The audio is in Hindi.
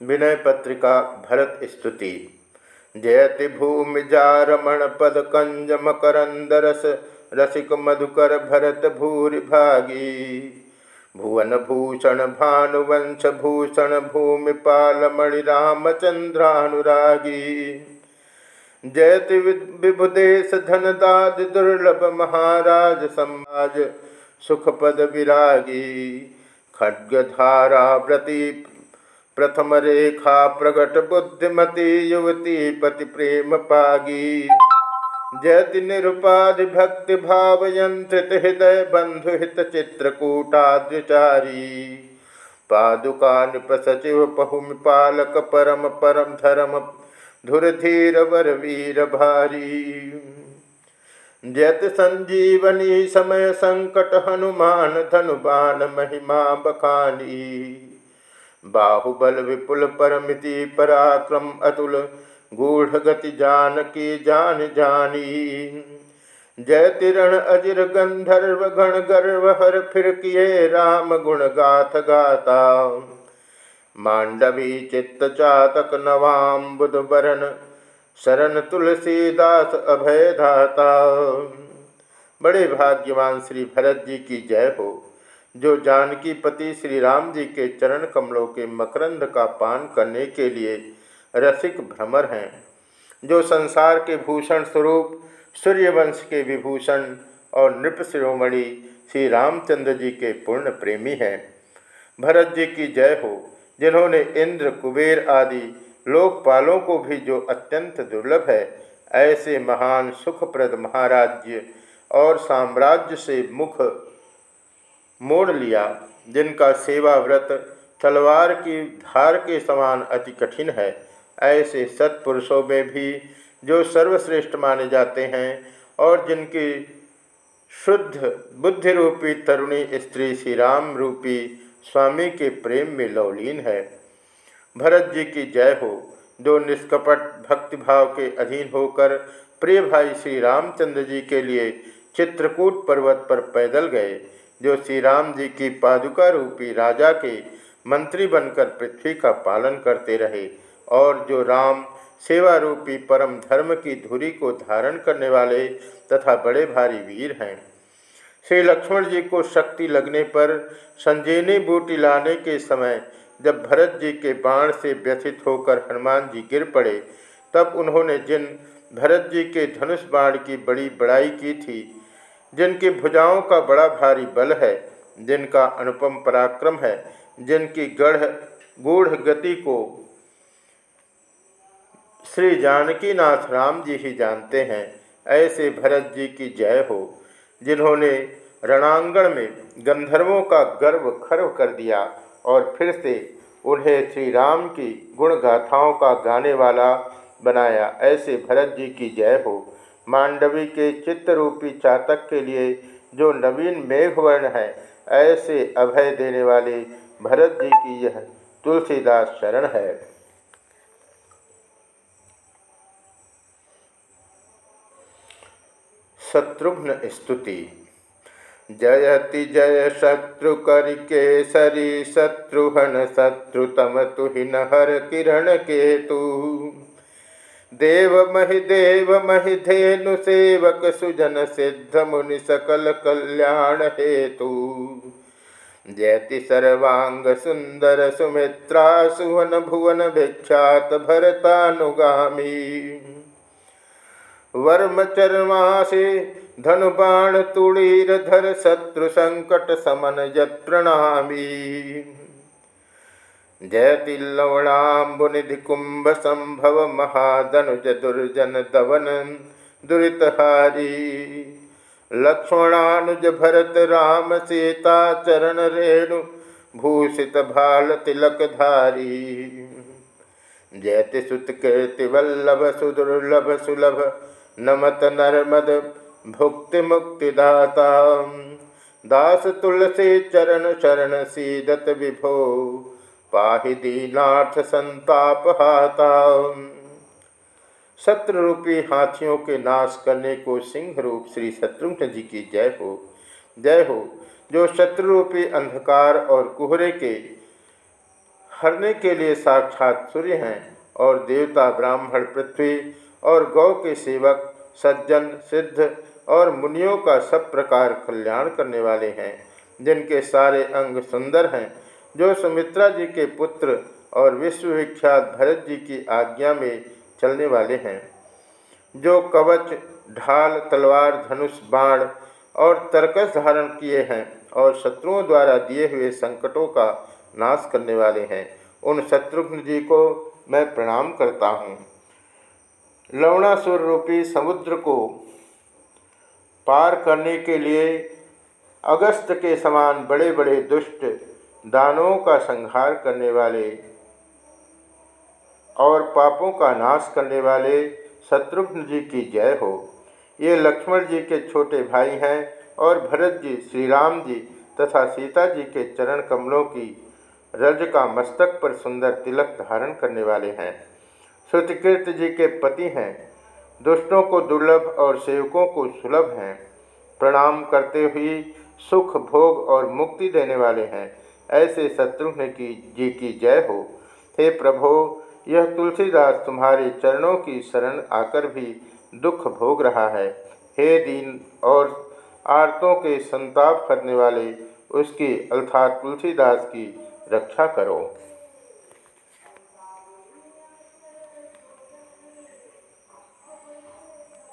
विनय पत्रिका भरत स्तुति। जयति भूमि जारमण पद कंज मकरंदरस रसिक मधुकर भरत भूरि भागी। भुवन भूषण भानुवंश भूषण भूमिपाल मणि रामचंद्रानुरागी। जयति विभुदेश धन दाद दुर्लभ महाराज समाज सुखपद विरागी। खड्गधारा व्रती प्रथम रेखा प्रगट बुद्धिमती युवती पति प्रेम पागी। जयति निरुपाधि भक्ति भाव यंत्रित हृदय बंधु हित चित्रकूटाद्यचारी पादुका नृप सचिव पहुम पालक परम परम धर्म धुरधीर वर वीर भारी। जयत संजीवनी समय संकट हनुमान धनुबान महिमा बखानी। बाहुबल विपुल परमिति पराक्रम अतुल गूढ़ गति जान की जान। जानी जय तिरण अजिर गंधर्व गण गर्व हर फिर किए राम गुण गाथ गाता। मांडवी चित्त चातक नवाम बुध बरन शरण तुलसीदास अभय धाता। बड़े भाग्यवान श्री भरत जी की जय हो। जो जानकी पति श्री राम जी के चरण कमलों के मकरंद का पान करने के लिए रसिक भ्रमर हैं, जो संसार के भूषण स्वरूप, सूर्यवंश के विभूषण और नृप शिरोमणि श्री रामचंद्र जी के पूर्ण प्रेमी हैं। भरत जी की जय हो, जिन्होंने इंद्र, कुबेर आदि लोकपालों को भी जो अत्यंत दुर्लभ है, ऐसे महान सुखप्रद महाराज्य और साम्राज्य से मुख मोड़ लिया, जिनका सेवा व्रत तलवार की धार के समान अति कठिन है, ऐसे सत्पुरुषों में भी जो सर्वश्रेष्ठ माने जाते हैं और जिनकी शुद्ध बुद्धि रूपी तरुणी स्त्री श्री राम रूपी स्वामी के प्रेम में लवलीन है। भरत जी की जय हो, जो निष्कपट भक्तिभाव के अधीन होकर प्रिय भाई श्री रामचंद्र जी के लिए चित्रकूट पर्वत पर पैदल गए जो श्री राम जी की पादुका रूपी राजा के मंत्री बनकर पृथ्वी का पालन करते रहे और जो राम सेवा रूपी परम धर्म की धुरी को धारण करने वाले तथा बड़े भारी वीर हैं। श्री लक्ष्मण जी को शक्ति लगने पर संजीवनी बूटी लाने के समय जब भरत जी के बाण से व्यथित होकर हनुमान जी गिर पड़े, तब उन्होंने जिन भरत जी के धनुष बाण की बड़ी बड़ाई की थी जिनकी भुजाओं का बड़ा भारी बल है, जिनका अनुपम पराक्रम है, जिनकी गढ़ गूढ़ गति को श्री जानकीनाथ राम जी ही जानते हैं, ऐसे भरत जी की जय हो, जिन्होंने रणांगण में गंधर्वों का गर्व खर्व कर दिया और फिर से उन्हें श्री राम की गुण गाथाओं का गाने वाला बनाया, ऐसे भरत जी की जय हो। मांडवी के चित्त रूपी चातक के लिए जो नवीन मेघवर्ण है, ऐसे अभय देने वाले भरत जी की यह तुलसीदास शरण है। शत्रुघ्न स्तुति। जयति जय शत्रु कर केसरी, शत्रुहन शत्रुतम तुहिन हर किरण केतु। देव महि देव महि धेनु सेवक सुजन सिद्ध मुनि सकल कल्याण हेतु। जयति सर्वांग सुंदर सुमित्रा सुवन भुवन भिक्षात भरतानुगामी। वर्म चरमासे धनुबाण तुड़ीर धर शत्रु संकट समन जयति लवणाबुनिधि कुंभ संभव महादनुज दुर्जन दवन दुरीतहारी। लक्ष्मणानुज भरत राम सीता चरण रेणु भूषित भाल तिलक धारी जयति सुत वल्लभ सुदुर्लभ सुलभ नमत नर्मद भुक्ति मुक्तिदाता दास तुलसी चरण शरण सीदत विभो पाहि दीनाथ संताप हाता। शत्रु रूपी हाथियों के नाश करने को सिंह रूप श्री शत्रुघ्न जी की जय हो। जय हो। जो शत्रु रूपी अंधकार और कुहरे के हरने के लिए साक्षात सूर्य हैं और देवता ब्राह्मण पृथ्वी और गौ के सेवक, सज्जन, सिद्ध और मुनियों का सब प्रकार कल्याण करने वाले हैं, जिनके सारे अंग सुंदर हैं जो सुमित्रा जी के पुत्र और विश्वविख्यात भरत जी की आज्ञा में चलने वाले हैं, जो कवच, ढाल, तलवार, धनुष, बाण और तर्कस धारण किए हैं और शत्रुओं द्वारा दिए हुए संकटों का नाश करने वाले हैं, उन शत्रुघ्न जी को मैं प्रणाम करता हूँ। लवणासुर रूपी समुद्र को पार करने के लिए अगस्त के समान बड़े बड़े दुष्ट दानों का संहार करने वाले और पापों का नाश करने वाले शत्रुघ्न जी की जय हो। ये लक्ष्मण जी के छोटे भाई हैं और भरत जी श्री राम जी तथा सीता जी के चरण कमलों की रज का मस्तक पर सुंदर तिलक धारण करने वाले हैं। श्रुतिकीर्त जी के पति हैं। दुष्टों को दुर्लभ और सेवकों को सुलभ हैं। प्रणाम करते हुए सुख, भोग और मुक्ति देने वाले हैं। ऐसे शत्रुघ्न की जी की जय हो। हे प्रभो, यह तुलसीदास तुम्हारे चरणों की शरण आकर भी दुख भोग रहा है। हे दीन और आरतों के संताप करने वाले उसकी अर्थात तुलसीदास की रक्षा करो।